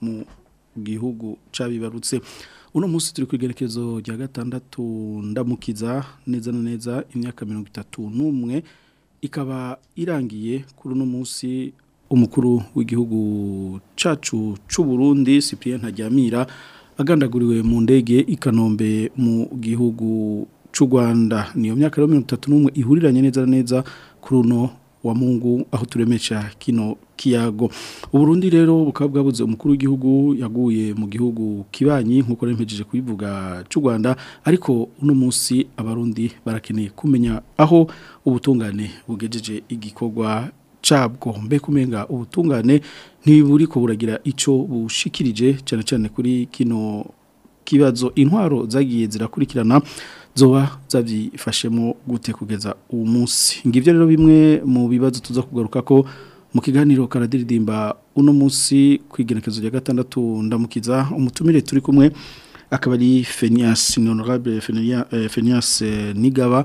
mu gihugu cyabibarutse uno munsi turi ku igerekezo rya gatandatu ndamukiza neza na neza imyaka mirongo itatu n'umwe ikaba irangiye kuri uno munsi umukuru w'igihugu cacu c'u Burundi Cyprien Ntajyamira agandaguriwe mu ndege ikanombe mu gihugu c'u Rwanda niyo myaka 31 ihuriranye neza neza kuri wa mungu aho turemesha kino kiyago uburundi rero bukaba bwabuze umukuru w'igihugu yaguye mu gihugu kibanyi nk'uko rempejeje kubivuga cy'u rwanda ariko uno munsi abarundi barakeneye kumenya aho ubutungane bugejeje igikorwa cabwo mbeko umenga ubutungane ntiburiko buragira ico bushikirije cyane cyane kuri kino kibazo intwaro zagiye zirakurikirana zoba zabyifashemo gute kugeza uwo munsi ngibyo rero bimwe mu bibazo tuza kugaruka ko mu kiganiro karadiridimba uno munsi ku rya gatandatu ndamukiza umutumire turi kumwe akaba ari fenias honorable fenias eh, eh, nigaba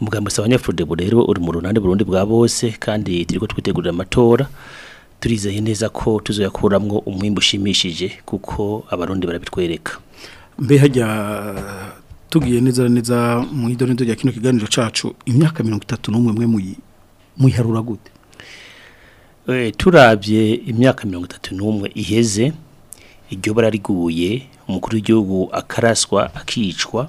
umugambi usaba nefudebo rero uri mu runani burundi bwa bose kandi turi ko twitegurira amatora turizeye neza ko tuzayakuramo umwimbo ushimishije kuko abarundi barabitwereka mbe hajya tugiye neza neza mu idonezo rya kino kiganiro cacu imyaka mirongo itatu n'umwe mwe muyiharura gute eh, turabye imyaka mirongo itatu n'umwe iheze iryo bara umukuru w'igihugu akaraswa akicwa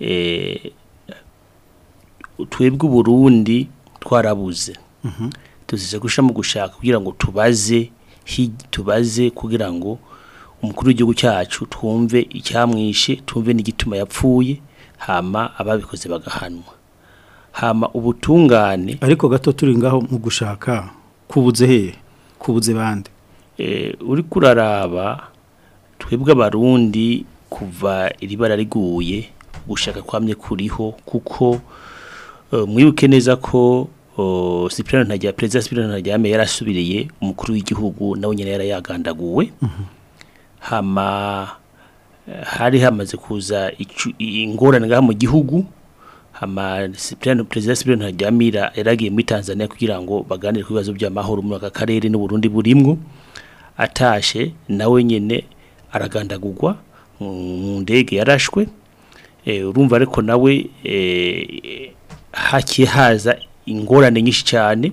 eh, twebwe Burundi twarabuze tuzize gusha mu gushaka kugira ngo tubaze tubaze kugira ngo umukuru w'igihugu cyacu twumve icyamwishe twumve n'igituma yapfuye hama ababikoze bagahanwa hama ubutungane ariko gato turi ngaho mu gushaka kubuze hehe kubuze bande eh, uri kuraraba twebwe abarundi kuva iribara riguye gushaka kwamye kuriho kuko Eh, mwibuke neza ko sipirani eh, ntajya perezida sipirani ntajyame yarasubiriye umukuru w'igihugu nawe nyine yarayagandaguwe mhm. hama hari hamaze kuza ingorane ngaha mu gihugu hama sipirani perezida sipirani ntajyame yaragiye muri tanzania kugira ngo baganire ku bibazo by'amahoro muri aka karere n'uburundi burimwo atashe nawe nyine aragandagurwa mu ndege yarashwe eh, urumva ariko nawe Hakihaza ingorane nyinshi cyane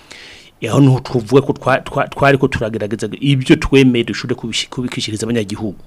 yaho ntuvuga ko twari ko turagerageza ibyo twemeye dushobore kubikishyiriza abanyagihugu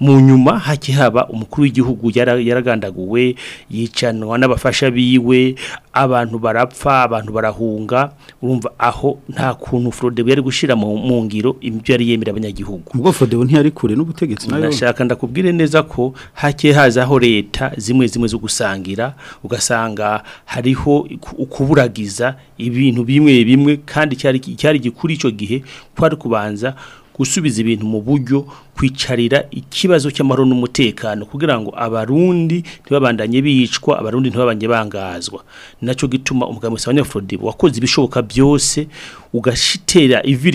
mu nyuma hakihaba umukuru w'igihugu yaragandaguwe yicanwa n'abafasha biwe abantu barapfa abantu barahunga urumva aho nta kuntu forode yari gushyira mu ngiro ibyo yari yemera abanyagihugu ubwo forode ntiyari kure n'ubutegetsi nayo nashaka ndakubwire neza ko hakiye hazaho leta zimwe zimwe zo gusangira ugasanga hariho ukuburagiza ibintu bimwe bimwe kandi kandi cyari icyari gikuri icyo gihe kwari kubanza gusubiza ibintu mu buryo kwicarira ikibazo cy'amahoro n'umutekano kugira ngo abarundi ntibabandanye bicwa abarundi ntibabanye bangazwa nacyo gituma umugabo wa Frodibo wakoze ibishoboka byose ugashitera ivi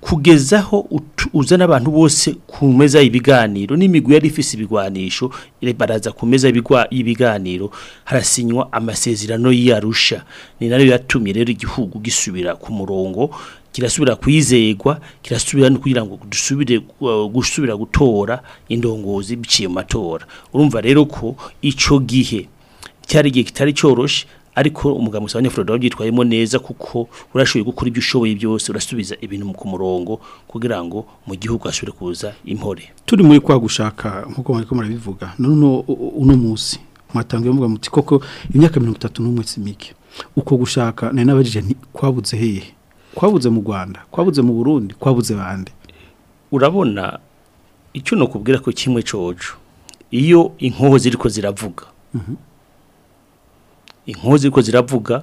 kugezaho uzana abantu bose ku meza y'ibiganiro n'imigwi yari ifise ibigwanisho baraza ku meza y'ibiganiro harasinywa amasezerano y'Arusha ni nayo yatumye rero igihugu gisubira ku murongo kirasubira kwizegwa kirasubira no kugira ngo dusubire uh, gusubira gutora indongozi biciye matora urumva rero ko ico gihe cyari gihe kitari cyoroshye ariko umugabo usabanya Frodo wabyitwayemo neza kuko urashoboye gukora ibyo ushoboye byose urasubiza ibintu ku murongo kugira ngo mu gihugu hashure kuza impore turi muri kwa gushaka nkuko mwe murabivuga none uno munsi mwatangiye muvuga muti koko imyaka 31 si mike uko gushaka nari nabajije kwabuze hehe kwabuze mu rwanda kwabuze mu burundi kwabuze bande urabona icyo nukubwira ko kimwe coco iyo inkoho ziriko ziravuga mhm. inkoho ziriko ziravuga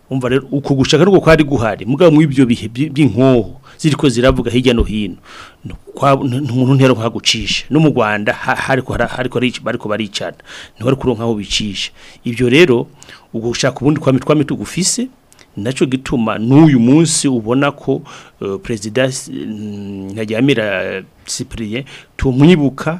umva rero uko gushaka nuko kwari guhari mugabo mu bihe by'inkoho ziriko ziravuga hirya no hino umuntu ntero nkagucisha no mu Rwanda hariko hariko bariko baricana ntiwari kuronka aho bicisha ibyo rero ugushaka ubundi kwami twami tugufise nacyo gituma n'uyu munsi ubona ko eh, perezida mm, ntajyamira cyprien tumwibuka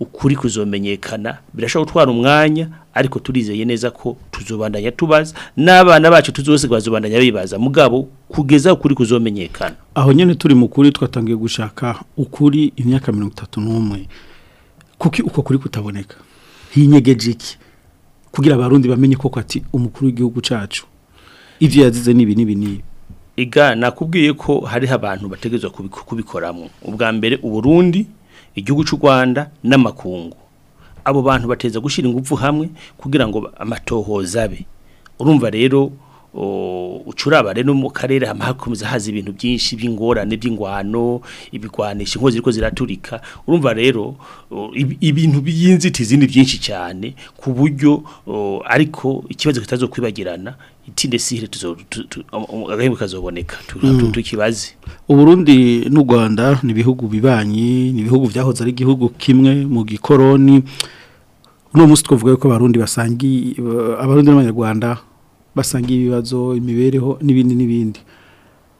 ukuri kuzomenyekana birashobora gutwara umwanya ariko turizeye neza ko tuzobandanya tubaza n'abana bacu tuzose bazobandanya bibaza mugabo kugeza ukuri kuzomenyekana aho nyine turi mu twatangiye gushaka ukuri imyaka mirongo itatu n'umwe kuki uko kuri kutaboneka hinyegeje iki kugira abarundi bamenye koko ati umukuru w'igihugu cyacu ibyo yazize n'ibi n'ibi n'ibi iga nakubwiye ko hariho abantu bategerezwa kubikoramo ubwa mbere uburundi igihugu cy'u rwanda n'amakungu abo bantu bateza gushira ingufu hamwe kugira ngo amatohoza be urumva rero ucurabare no mu karere hamakomeza haza ibintu byinshi by'ingorane by'ingwano ibigwanisha inkozi ziriko ziraturika urumva rero ibintu by'inzitizi ni byinshi cyane ku buryo ariko ikibazo kitazo kwibagirana itinde sihire agahembo kazoboneka mm. tukibaze uburundi n'u rwanda ni ibihugu bibanyi ni ibihugu byahoze ari igihugu kimwe mu gikoroni uno munsi twavuga ko abarundi basangiye abarundi n'abanyarwanda basanga ibibazo imibereho n'ibindi n'ibindi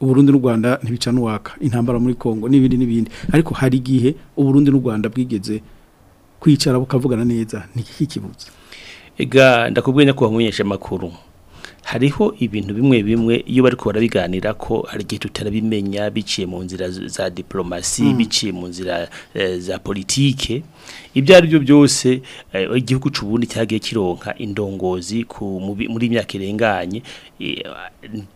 uburundi n'u rwanda ntibica n'uwaka intambara muri congo n'ibindi n'ibindi ariko hari igihe uburundi n'u rwanda bwigeze kwicara bukavugana neza ntikikibuze ega ndakubwiye ko wamumenyesha amakuru hariho ibintu bimwe bimwe iyo bari ko barabiganira ko hari igihe tutarabimenya biciye mu nzira za diplomasi mm. biciye mu nzira eh, za politike ibyo ari byo byose eh, igihugu cy'ubundi cyagiye kironka indongozi ku muri myaka irenganye eh,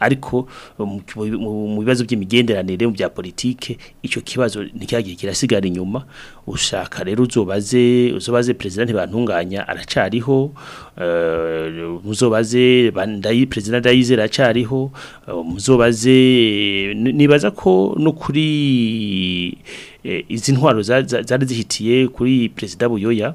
ariko mu bibazo by'imigenderanire mu bya politike icyo kibazo nticyagiye kirasigara inyuma ushaka rero uzobaze uzobaze perezida ntibantunganya aracariho Eh, muzobaze ndayi president ndayizera cyariho eh, muzobaze nibaza ko no kuri eh, izi ntwaro zari zihitiye kuri president Buyoya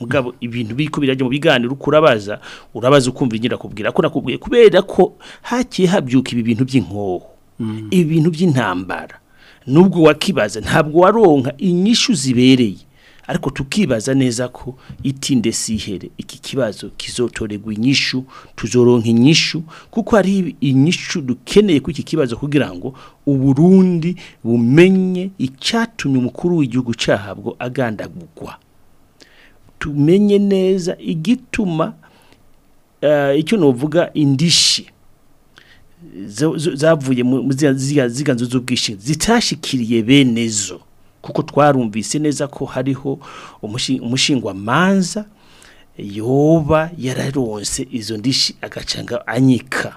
mugabo ibintu biriko birajya mu biganiro ukurabaza urabaza ukumva inyira kubwira ko nakubwiye kubera ko hakiye habyuka ibi bintu by'inkoho mm. ibintu by'intambara nubwo wakibaza ntabwo waronka inyishu zibereye ariko tukibaza neza ko itinde sihere iki kibazo kizotoregwa inyishu tuzoronka inyishu kuko ari inyishu dukeneye kuri iki kibazo kugira ngo uburundi bumenye icyatumye umukuru w'igihugu cyahabwo agandagugwa tumenye neza igituma eh, icyo nuvuga indishi zavuye mu ziganzu z'ubwishingizi zitashikiriye bene zo kuko twarumvise neza ko hariho umushingwa manza yoba yararonse izo ndishi agacanga anyika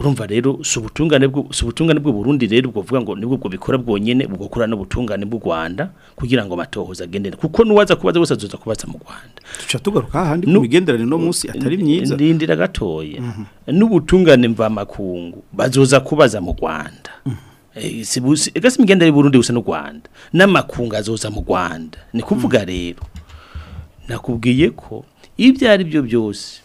urumva rero si ubutungane bw'uburundi rero bwo vuga ngo nibwo ubwo bikora bwonyine bugakora n'ubutungane bw'u Rwanda kugira ngo amatohoza agende kuko nuwaza kubaza wese azoza kubaza mu Rwanda tuca tugaruka handi ku migenderanire no munsi atari myiza ndindira gatoye mhm. n'ubutungane mva makungu bazoza kubaza mu Rwanda mhm. eh, ega si imigenderanire Burundi gusa n'u Rwanda n'amakungu azoza mu Rwanda ni kuvuga mhm. rero nakubwiye ko ibyo ari byo byose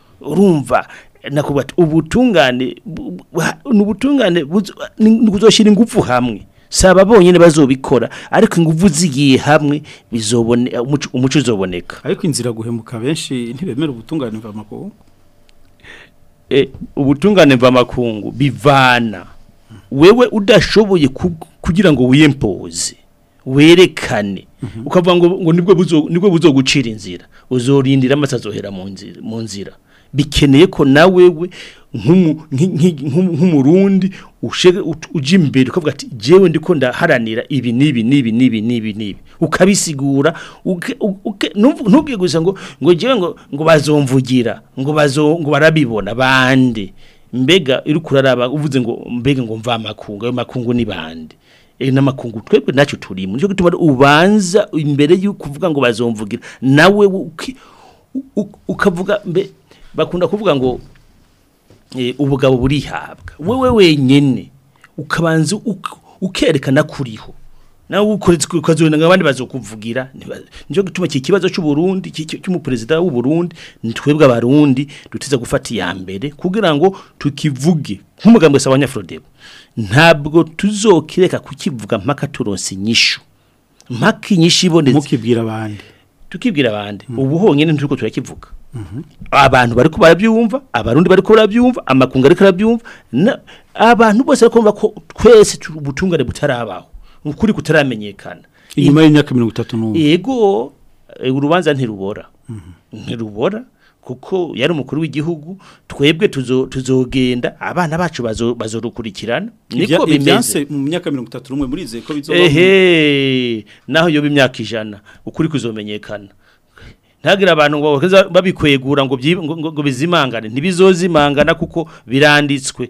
urumva nakubwira ubutungane ni ubutungane ni kuzashyira ingufu hamwe saba bonyine bazobikora ariko ingufu zigiye hamwe umuco uzoboneka ariko inzira guhemuka benshi ntibemera ubutungane mvamakungu eh, ubutungane mvamakungu bivana wewe udashoboye kugira ngo wiyempoze werekane mhm. ukavuga ngo nibwo buzogucira inzira uzorindira amasazohera mu nzira bikeneye ko nawe nawewe nk'umurundi ujya imbere ukavuga ati jewe ndiko ndaharanira ibi n'ibi n'ibi n'ibi n'ibi n'ibi ukabisigura ntubwiye gusa ngo ngo jewe ngo ngo bazomvugira ngo ngo barabibona bande mbega iri kuraraba uvuze ngo mbega ngo mva amakungu ayo makungu ni bande eh, n'amakungu twebwe nacyo turimo nicyo gutuma ubanza imbere y'uko uvuga ngo bazomvugira nawe ukavuga mbe bakunda kuvuga ngo eh, ubugabo burihabwa wowe wenyine ukabanza ukerekana kuriho nawe ukoretse ukazubona ngo abandi bazokuvugira nicyo gituma iki kibazo cy'uburundi cy'umuperezida w'uburundi twebwe abarundi dutiza gufata iya mbere kugira ngo tukivuge nk'umugambwe sa wanyafrodebo ntabwo tuzokireka kukivuga mpaka turonse inyishu mpaka inyishu ibonetse mukibwira abandi tukibwira abandi hmm. ubu honyine nturi ko turakivuga Mhm. abantu bari ko barabyumva abarundi bari ko barabyumva amakungu ariko arabyumva abantu bose bari kumva ko twese ubutungane butarabaho ni ukuri kutaramenyekana inyuma y'imyaka mirongo itatu n'umwe yego eh, urubanza ntirubora mhm. ntirubora kuko yari umukuru w'igihugu twebwe tuzogenda abana bacu bazorukurikirana niko bimeze mu myaka mirongo 31 muri ize ko bizoba ehe naho yoba imyaka ijana ukuri kuzomenyekana ntihagire abantu ngo babikwegura ngo ngo bizimangane ntibizozimangana kuko biranditswe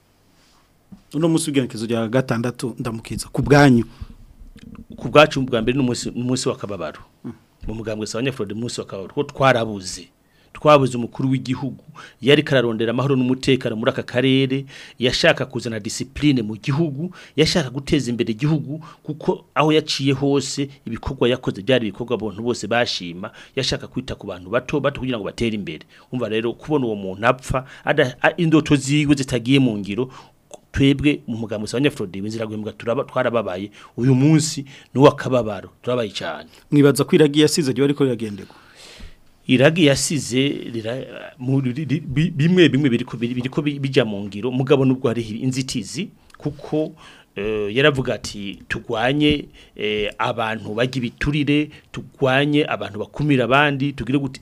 uno munsi w'igerekezo rya gatandatu ndamukiza ku bwanyu ku bwacu bwa mbere n'umunsi w'akababaro mu mugambwe sa abanyafurode munsi w'akababaro kuko twarabuze twabuze umukuru w'igihugu yari kararondera amahoro n'umutekano muri aka karere yashaka kuzana discipline mu gihugu yashaka guteza imbere igihugu kuko aho yaciye hose ibikorwa yakoze byari ibikorwa abantu bose bashima yashaka kwita ku bantu bato bato kugira ngo batere imbere umva rero kubona uwo muntu apfa indoto ziwe zitagiye mu ngiro twebwe mu mugambi usabanya Frode w'inziragwembwa turaba twarababaye uyu munsi nuwa kababaro turabaye cyane mwibaza kwiragiye yasize gihe ariko riragendeko iragi yasize bimwe bimwe biriko bijya mu ngiro mugabo nubwo hari inzitizi kuko eh, yaravuga ati turwanye eh, abantu bagi biturire tugwanye abantu bakumira abandi tugire gute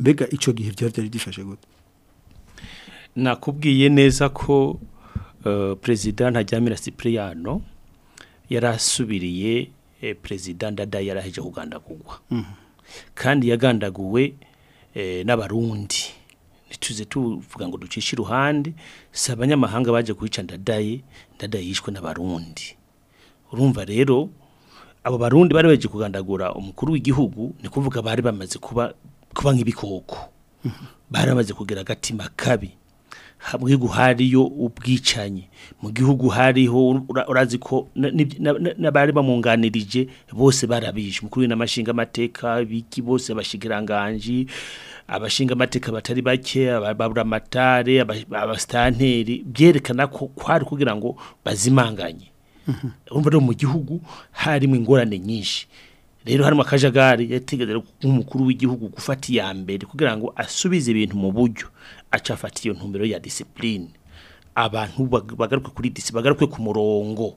mbega icyo gihe byari byari gifashe gute nakubwiye neza ko uh, perezida ntajyamira sipuriyano yarasubiriye eh, perezida ndada yari aheje kugandagurwa mhm. kandi yagandaguwe eh, n'abarundi ntituze tuvuga ngo ducishe iruhande si abanyamahanga baje kuyica ndadaye ndadaye yishwe n'abarundi urumva rero abo barundi bari baje kugandagura umukuru w'igihugu ni kuvuga bari bamaze kuba kuba nk'ibikoko bari bamaze kugira agatima kabi mu gihugu hariyo ubwicanyi mu gihugu hariho urazi ko n'abari bamwunganirije bose barabije umukuru n'amashinga amateka biki bose abashikiranganji abashinga amateka batari bake ababuramatare abasitanteri byerekana ko kwari kugira ngo bazimanganye urumva rero mu gihugu harimo ingorane nyinshi rero harimo akajagari yategereje nk'umukuru w'igihugu gufata iya mbere kugira ngo asubize ibintu mu buryo acafatiye iyo ntumbero ya disipurine abantu bagaruke kuri disi bagaruke ku murongo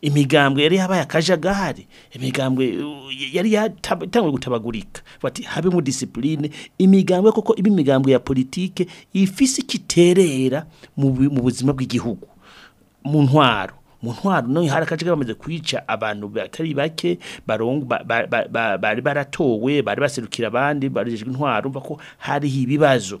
imigambwe yari yabaye akajagari imigambwe uh, yari yatangiye gutabagurika bati habe habemo disipurine imigambwe kuko ibi imigambwe ya politike ifise ikiterera mu buzima bw'igihugu mu ntwaro mu ntwaro no hari akaje bamaze kwica abantu batari bake bari baratowe bari baserukira abandi barejejwe intwaro mva ko hari ibibazo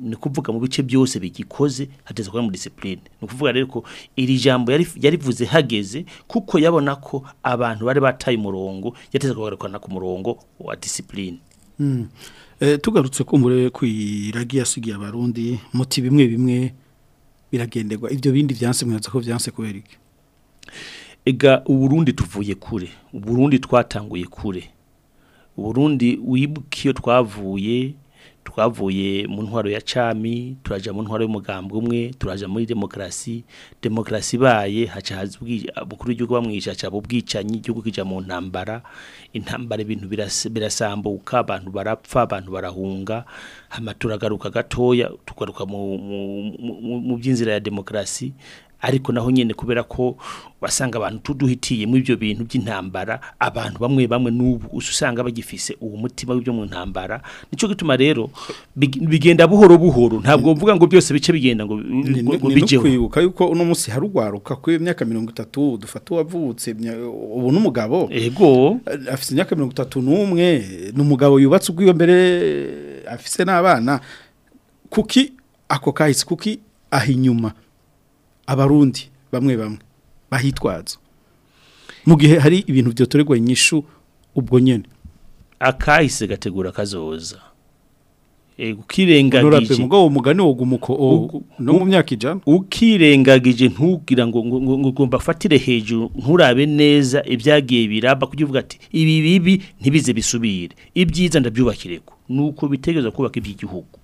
ni kuvuga mu bice byose bigikoze hateze kuba muri discipline ni ukuvuga rero ko iri jambo yarivuze hageze kuko yabona ko abantu bari bataye umurongo yateza kugarukana ku murongo wa discipline hmm. eh, tugarutse kumbure ku iragi yasigiye abarundi muti bimwe bimwe biragenderwa ibyo bindi byanse mwaza ko byanse kubera ega uburundi tuvuye kure uburundi twatanguye kure uburundi wibuka iyo twavuye twavuye mu ntwaro ya cami turajya mu ntwaro y'umugambwe umwe turajya muri demokarasi demokarasi ibaye haca umukuru w'igihugu bamwisha haca ubwicanyi igihugu kijya mu ntambara intambara ibintu birasambuka abantu barapfa abantu barahunga turagaruka gatoya tugaruka mu by'inzira ya demokarasi ariko naho nyine kubera ko wasanga abantu tuduhitiye muri ibyo bintu by'intambara abantu bamwe bamwe n'ubu usanga bagifise uwo mutima w'ibyo mu ntambara nicyo gituma rero bigenda buhoro buhoro ntabwo mvuga ngo byose bice bigenda ngo bigeho ni kwibuka yuko uno munsi harugwaruka ku myaka mirongo itatu dufata uwavutse ubu n'umugabo yego eh, afite imyaka mirongo itatu n'umwe ni umugabo yubatse ubwiwe mbere afise n'abana kuki ako kahise kuki ahinyuma abarundi bamwe bamwe bahitwazo mu gihe hari ibintu byo turegwa inyishu ubwo nyene akahise gategura kazoza ukirengagije mugo umugani wo gumuko no mu myaka ijana ukirengagije ntugira ngo ngomba fatire hejuru nturabe neza ibyagiye biraba kugivuga ati ibi bibi ntibize bisubire ibyiza ndabyubakireko nuko bitegezwa kubaka iby'igihugu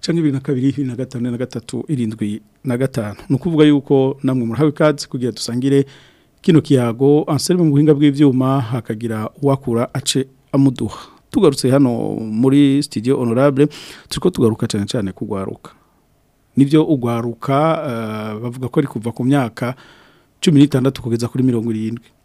cyangwa bibiri na kabiri bibiri na gatanu na gatatu irindwi na gatanu ni ukuvuga yuko namwe murahawe ikaze kugira dusangire kino kiyago anselme mu buhinga bw'ibyuma hakagira uwakura ace amuduha tugarutse hano muri studio honorable turiko tugaruka cyane cyane kugwaruka nibyo ugwaruka uh, bavuga ko ari kuva ku myaka cumi kugeza kuri mirongo irindwi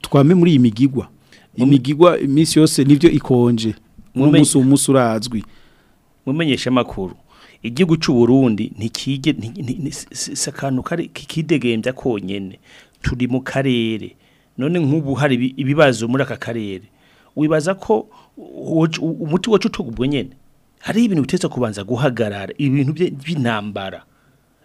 twame muri iyi migigwa imigigwa iminsi yose nibyo ikonje umunsi umunsi urazwi mumenyesha amakuru igihugu cy'u Burundi ntikige sakantu kari kidegembya konyene turi mu karere none nk'ubu hari ibibazo muri aka karere wibaza ko umuti wacu utugubwe nyene hari ibintu bitetse kubanza guhagarara ibintu by'intambara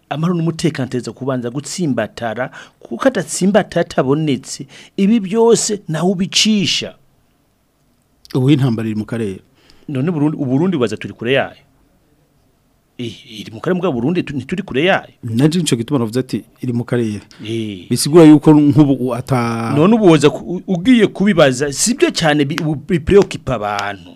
amahoro n'umutekano uteza kubanza gutsimbatara kuko adatsimbatara atabonetse ibi byose nawe ubicisha ubu intambara iri mu karere none uburundi baza turi kure yayo eh, iri mu karere bwa burundi ntituri kure yayo na jini gituma navuze ati iri mu karere eh. bisigura yuko nk'ubu ata none ubuza ugiye kubibaza sibyo byo cyane bipreokipa abantu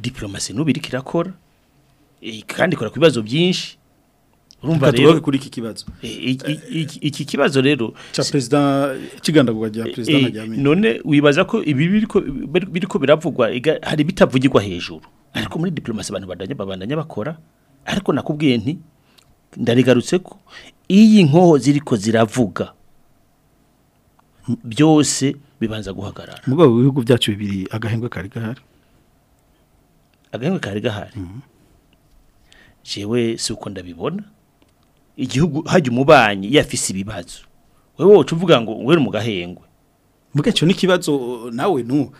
diplomasi ntubirike irakora Eh, kandi ikora ku bibazo byinshi urumva rero kuri iki kibazo eh, iki kibazo rero cya perezida kigandagurwa rya eh, perezida najyamye none wibaza ko ibi biri ko biravugwa hari bitavugirwa hejuru ariko muri diplomasi abantu babandanya bakora ariko nakubwiye nti ndarigarutse ko iyi nkoho ziriko ziravuga byose bibanza guhagarara mu rwego byacu bibiri agahengwe kari gahari agahengwe kari gahari mhm. jewe si uko ndabibona igihugu hajya umubanyi yafise ibibazo wowe woca uvuga ngo we mu gahengwe n'ikibazo nawe nu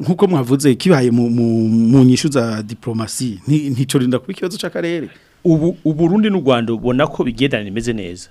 nkuko mwavuze kibaye mu nyishu za diplomasi nticorinda kuba ikibazo cy'akarere ubu Burundi n'u rwanda ubona ko bigendana bimeze neza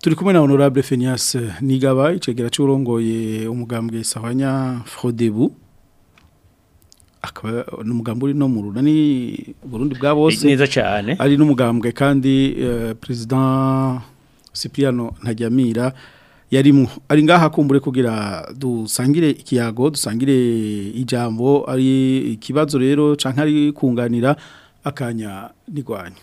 turi kumwe na honorable Fenias nigaba icegera cy'urongoye umugambwe sahanya Frodebu akaba n'umugambi uri no mu ni Burundi bwa bose neza cyane ari n'umugambwe kandi uh, president Cipriano ntajyamira mu ari ngaha kumbure kugira dusangire ikiyago dusangire ijambo ari ikibazo rero canka ari kunganira akanya nigwanyu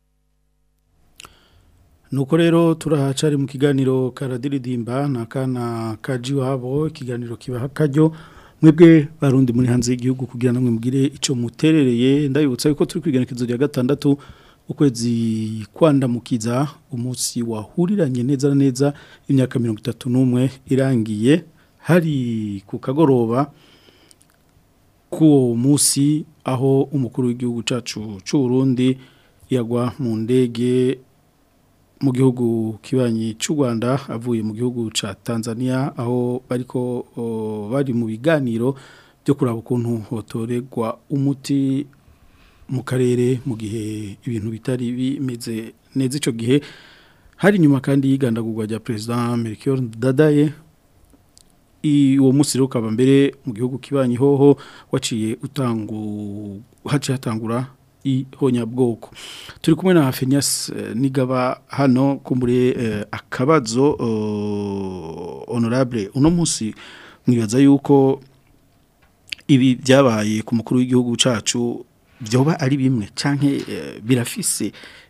nuko rero turahacari mu kiganiro karadiridimba na kana kaji wabo ikiganiro kibaha kajyo mwebwe barundi muri hanze y'igihugu kugira namwe mugire icyo muterereye ndabibutsa yuko turi kwigenekezo rya gatandatu ukwezi kwandamukiza umunsi wahuriranye neza neza imyaka mirongo itatu n'umwe irangiye hari ku kagoroba k'uwo munsi aho umukuru w'igihugu cacu cyacu cy'uburundi yagwa mu ndege mu gihugu kibanyi cy'u Rwanda avuye mu gihugu ca Tanzania aho bariko bari mu biganiro byo kuraba ukuntu hotoregwa umuti mu karere mu gihe ibintu bitari bimeze neza ico gihe hari nyuma kandi yigandagurwa rya president Melchior Ndadaye uwo munsi rero ukaba mbere mu gihugu kibanyi hoho waciye utangu haciye ihonyabwoko turi kumwe na fenyasi eh, nigaba hano kumbure eh, akabazo oh, honorable uno munsi mwibaza yuko ibi byabaye ku mukuru w'igihugu cacu byoba ari bimwe cyangwa eh, birafise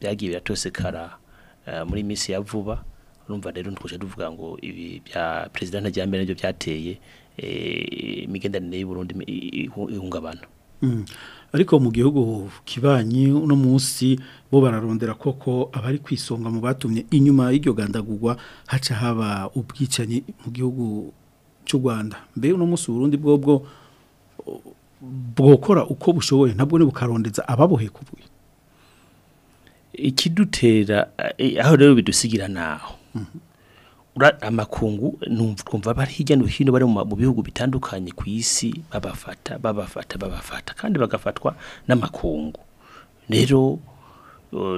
byagiye biratosekara eh, muri iyi minsi ya vuba urumva rero ntitwuje tuvuga ngo ibi bya perezida ntajyambere nibyo byateye imigenderanire y'uburundi ihungabana mm. ariko mu gihugu kibanyi uno munsi bo bararondera koko abari kwisonga mu batumye inyuma y'iryo gandagurwa haca haba ubwicanyi mu gihugu cy'u Rwanda mbe uno munsi Burundi bwobwo bwokora uko bushoboye ntabwo ni bukarondeza ababoheka ubwe ikidutera eh, aho rero bidusigira naho mhm. amakungu twumva bari hirya no hino bari mu bihugu bitandukanye ku isi babafata babafata babafata kandi bagafatwa n'amakungu rero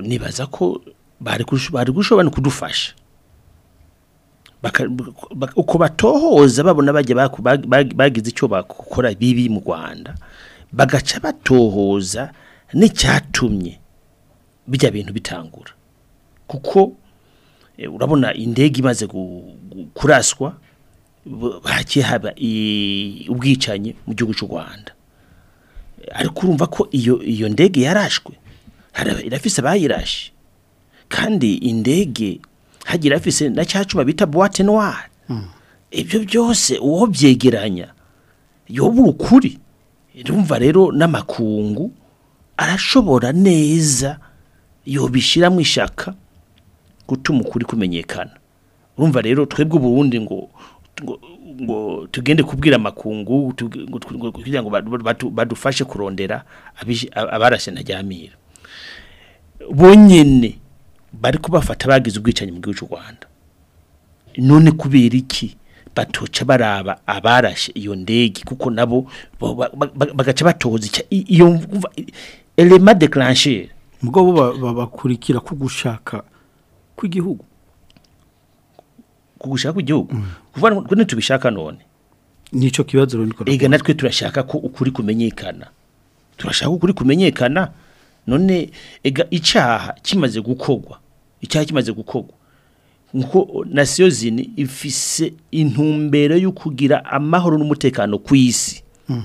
nibaza ko bari gushobora kudufasha uko batohoza babona bajya bagize icyo bakora bibi mu rwanda bagaca batohoza n'icyatumye bijya bintu bitangura kuko Eh, urabona indege imaze kuraswa hagiye haba ubwicanyi mu gihugu cy'u rwanda ariko urumva ko iyo iyo ndege yarashwe irafise abayirashe kandi indege hagira irafise na cya cyuma bita buwate noire hmm. ibyo byose uwo byegeranya yobura ukuri rumva rero n'amakungu arashobora neza yobishyiramo ishaka gutuma ukuri kumenyekana urumva rero twebwe uburundi ngo ngo tugende kubwira amakungu kugira ngo badufashe kurondera abarashe ntajyamira bonyine bari kubafata bagize ubwicanyi mu gihugu cy'u rwanda none kubera iki batoca baraba abarashe iyo ndege kuko nabo bagaca batoza iyo elema de mubwo bo bakurikira ko gushaka kw'igihugu ku kw'igihugu mm. kuva none tubishaka none nicyo kibazo rero nikora ega natwe turashaka ko ukuri kumenyekana turashaka ukuri kumenyekana none ega icyaha kimaze gukogwa icyaha kimaze gukorwa nko nasiyo zini ifise intumbero yukugira amahoro n'umutekano ku isi mm.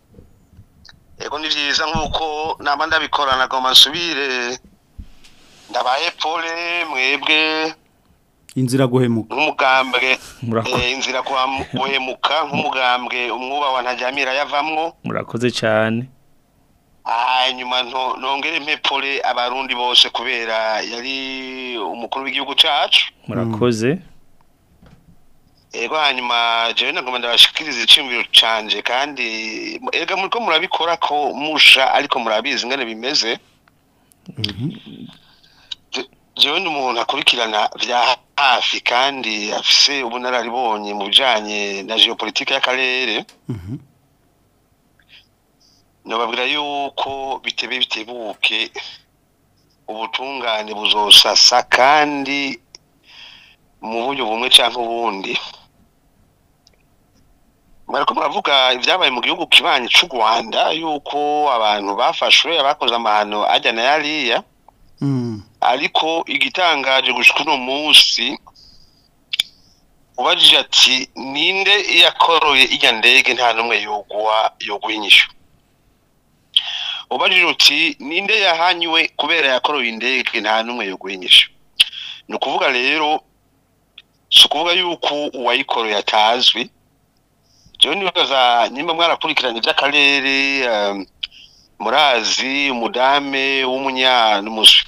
yego ni byiza nk'uko naba ndabikorana ngo nsubire ndabaye pole mwebwe inzira guhemuka nk'umugambwe eh, inzira guhemuka nk'umugambwe umwuba wa ntajyamira yavamwo murakoze cyane hanyuma ah, nongere mpepfure abarundi bose kubera yari umukuru w'igihugu cyacu murakoze rero hanyuma jewe nagomba ndabashikiriza icyumviro canje kandi erega muriko murabikora ko musha ariko murabizi ngane bimeze mhm. jewe ni umuntu akurikirana vya hafi kandi afise ubunararibonye mu bijanye na geopolitike y'akarere mm -hmm. nababwira yuko bitebe bitebuke ubutungane buzosasa kandi mu buryo bumwe cyangwa ubundi bariko muravuga ibyabaye mu gihugu kibanye cy'u rwanda yuko abantu bafashwe abakoze amahano ajya na yariya mm. ariko igitangaje gushika uno munsi ubajije ati ninde yakoroye ijya ndege nta n'umwe yoguha yoguha inyishu ubajije uti ninde yahanywe kubera yakorewe indege nta n'umwe yoguhenyije ni ukuvuga rero si ukuvuga yuko uwayikorewe atazwi rero nibaza nimba mwarakurikirana iby'akarere um, murazi umudame w'umunyanumuswi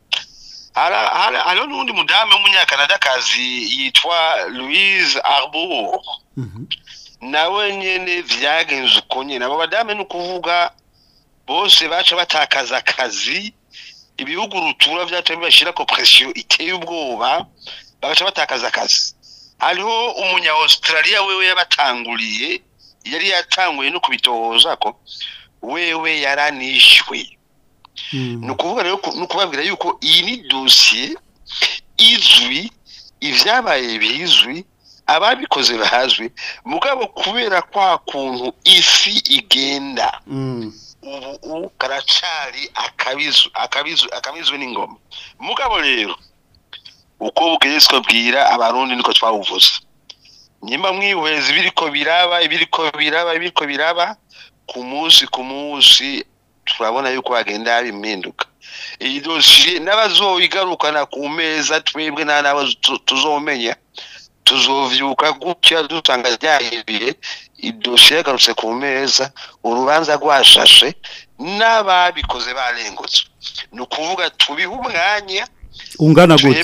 hariho n'undi mudamu w'umunyakanadakazi yitwa louise arbour mhm. nawe nyine byagenze uko nyine abo badamu ni ukuvuga bose baca batakaza akazi ibihugu rutura byatumye bashyira ko presiyo iteye ubwoba bagaca batakaza akazi hariho umunya-australia wewe yabatanguriye yari yacanguye no kubitohoza ko wewe yaranishwe hmm. ni ukuvuga rero ni ukubabwira yuko iyi ni dosiye izwi ibyabaye bizwi ababikoze bahazwi mugabo kubera kwa kuntu isi igenda hmm. ubu karacari akabizu n'ingoma mugabo rero uko bweswe bwira abarundi niko twawuvuze nimba mwihweza ibiriko biraba ibiriko biraba ibiriko biraba ku munsi ku munsi turabona yuko hagenda bimpinduka iyi dosiye n'abazoyigarukana ku meza twebwe nta n'abo tuzomenya tuzovyuka gutya dusanga ryahibiye idosiye yagarutse ku meza urubanza rwashashe n'ababikoze barengutse ni ukuvuga tubihe umwanya ungana gutya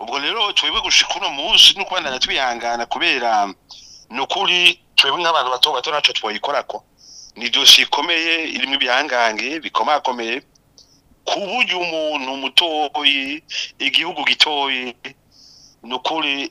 ubwo rero twebwe gushika uno munsi nuko bandana twihangana kubera ni ukuri twebwe nk'abantu bato bato ntacyo twayikora ko ni dosiye ikomeye irimo ibihangange bikomakomeye ku buryo umuntu mutoyi igihugu gitoye ni ukuri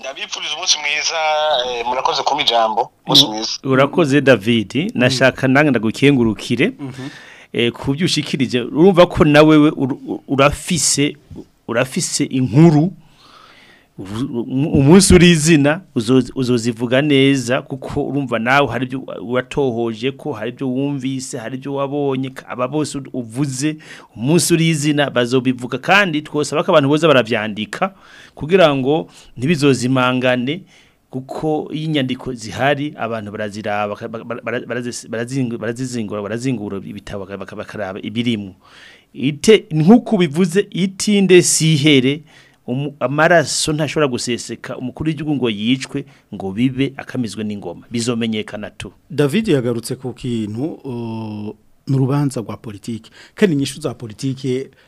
ndabipfuriza eh, umunsi mm. mwiza murakoze kuma ijambo urakoze david mm. nashaka nange ndagukengurukire mhm. eh, ku urumva ko nawe urafise urafise inkuru umunsi uri izina uzozivuga neza kuko urumva nawe hari ibyo watohoje ko hari ibyo wumvise hari ibyo wabonye aba bose uvuze umunsi uri izina bazobivuga kandi twosaba ko abantu bose barabyandika kugira ngo ntibizozimangane kuko iyo inyandiko zihari abantu baraziraba barazizingura barazingura ibitabo bakaraba ibirimo nk'uko bivuze itinde sihere amaraso ntashobora guseseka umukuru w'igihugu ngo yicwe ngo bibe akamizwe n'ingoma bizomenyekana tu david yagarutse ku kintu ni urubanza rwa politiki kandi inyishu za politiki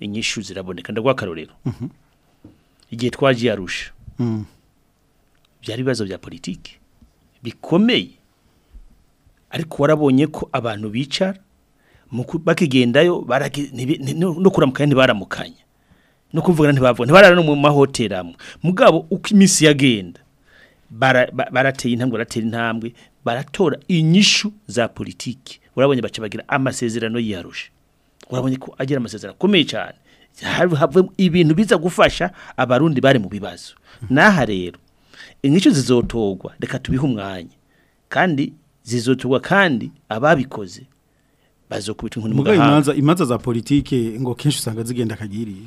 inyishu ziraboneka ndagwakarorero mhm. igihe twagiye arusha byari mm. ibibazo bya politiki bikomeye ariko warabonye ko abantu bicara bakigendayo no kuramukanya ntibaramukanya no kuvuga ntibavuga ntibarara no mu mahoteli amwe mugabo uko iminsi yagenda barateye intambwe baratera intambwe baratora inyishu za politiki urabonye baca bagira amasezerano yiyarusha urabonye ko agira amasezerano akomeye cyane ibintu biza gufasha abarundi bari mu bibazo n'aha rero inyishu zizotorwa reka tubihe umwanya kandi zizotorwa kandi ababikoze bazokubita inkoni mu gahanga imanza za politiki ngo kenshi usanga zigenda akagiriye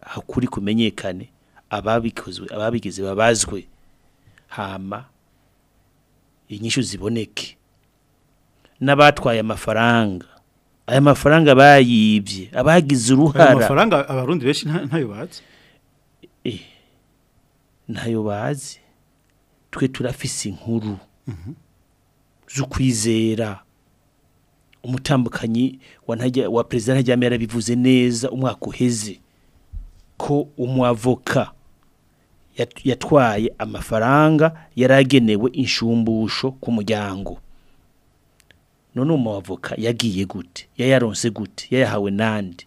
hakuri kumenyekane ababigize babazwe hama inyishu ziboneke n'abatwaye amafaranga aya mafaranga bayibye abagize uruhara amafaranga abarundi benshi ntayo bazi eh, ntayo bazi twe turafise inkuru mhm. z'ukwizera umutambukanyi wa perezida ntajyamera bivuze neza umwaka uheze ko umwavoka yatwaye amafaranga yaragenewe inshumbusho ku muryango none umwavoka yagiye gute yayaronse gute yayahawe n'andi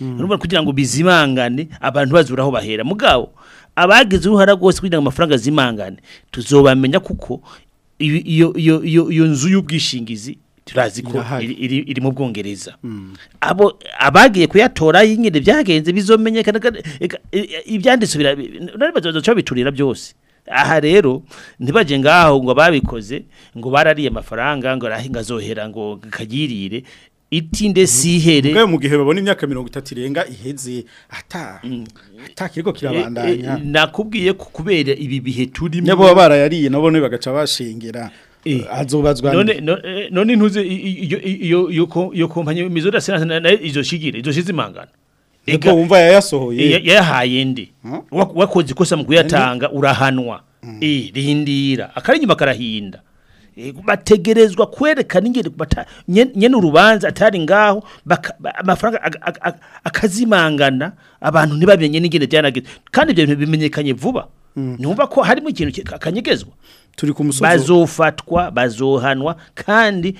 mhm. kugira ngo bizimangane abantu bazura aho bahera mugabo abagize uruhara rwose kugira ngo amafaranga azimangane tuzobamenya kuko iyo nzu y'ubwishingizi turazi ko iri mu bwongereza mm. abo abagiye kuyatora yinyine byagenze bizomenyekana ibyanditse birabazoza biturira byose aha rero ntibajye ngaho ngo ababikoze ngo barariye amafaranga ngo arahinga azohera ngo kagirire itinde mm. sihere mwe mu gihe babona imyaka 30 irenga iheze ata mm. atakiriko kirabandanya e, e, nakubwiye kubera ibi bihe turimo nabo barayariye nabo ne bagaca bashingira Eh, eh, hazohazwa none ntuzi eh, iyo kompanyi imizo da senase nayo izo shigire izo shizimangana ego wumva yayasohoye yayahaye ndi wakoze ikosa mm. mm. mu kuyatanga urahanwa eh rindira akarinyuma karahinda bategerezwa kwerekana ingere nyene urubanza atari ngaho amafaranga akazimangana abantu ntibamenye n'ingene byanagize kandi ibyo bintu bimenyekanye vuba numva ko harimo ikintu akanyegezwa turi ku musozo bazofatwa bazohanwa kandi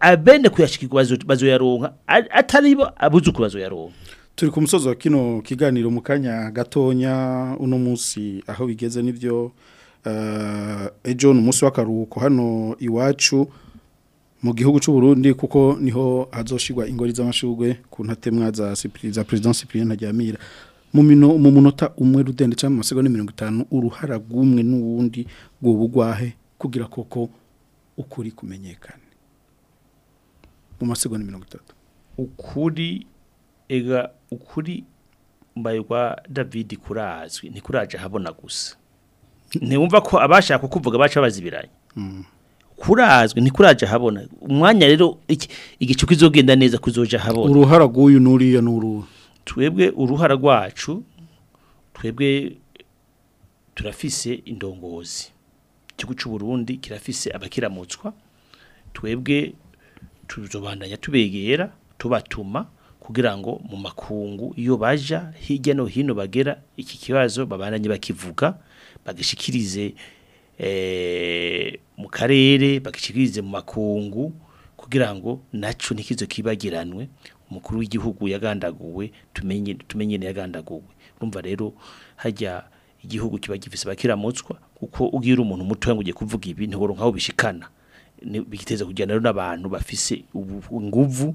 abende kuyashikirwa bazoyaronka atari bo abuzukuru bazoyaronka turi ku musozo kino kiganiro mu kanya gatonya uno munsi aho bigeze nibyo eh, ejo ni umunsi w'akaruhuko hano iwacu mu gihugu cy'u Burundi kuko niho hazoshirwa ingori z'amashugwe ku ntatemwa za za president Cyprien Ntaryamira mu munota umwe rudende cyangwa mu masegonda mirongo itanu uruhara rw'umwe n'uwundi kugira koko ukuri kumenyekane mu masegonda mirongo ukuri ega ukuri mbayirwa David kurazwi ntikuraje habona gusa ntiwumva ko abashaka kukuvuga baca bazibiranye mm. kurazwi ntikuraje habona umwanya rero igicu kizogenda neza kuzoja habona uruhara rw'uyu n'uriya n'uruhu twebwe uruhara rwacu twebwe turafise indongozi ikigo cy'uburundi kirafise abakiramutswa twebwe tuzobandanya tubegera tubatuma kugira ngo mu makungu iyo baja hirya no hino bagera iki kibazo babandanye bakivuga bagishikirize eh, mu karere bagishikirize mu makungu kugira ngo naco ntikizo kibagiranwe umukuru w'igihugu yagandaguwe tumenye tumenye yagandaguwe urumva rero hajya igihugu kiba gifise bakiramutswa kuko ubwira umuntu muto ngo ugiye kuvuga ibi ntiboro nkaho bishikana bigiteza kujyana rero n'abantu bafise nguvu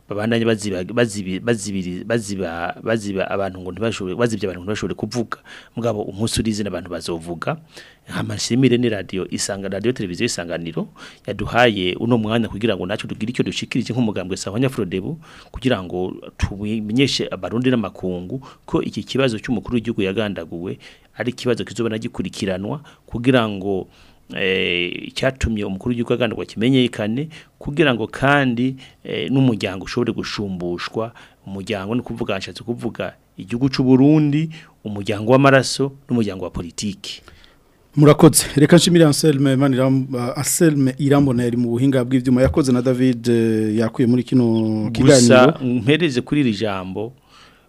babandanye baziba baziba abantu ngo ntibashobore bazibye abantu ntibashobore kuvuga mugabo umunsi urizi abantu bazovuga amashimire ni radio isanga radio televiziyo isanganiro yaduhaye uno mwanya kugira ngo nacyo tugire icyo dushikirije nk'umugambwe sahanya Frodebu kugira ngo tumenyeshe abarundi n'amakungu ko iki kibazo cy'umukuru w'igihugu yagandaguwe ari ikibazo kizoba nagikurikiranwa kugira ngo Eh, icyatumye umukuru w'igihugu agandwa kimenyekane kugira ngo kandi eh, n'umuryango ushobore gushumbushwa umuryango ni ukuvuga nshatse kuvuga igihugu cy'u Burundi umuryango w'amaraso n'umuryango wa politiki murakoze reka nshimire anselme eh, anselme irambonera mu buhinga bw'ibyuma yakoze na david yakuye muri kino kiganiro mpereze kuri iri jambo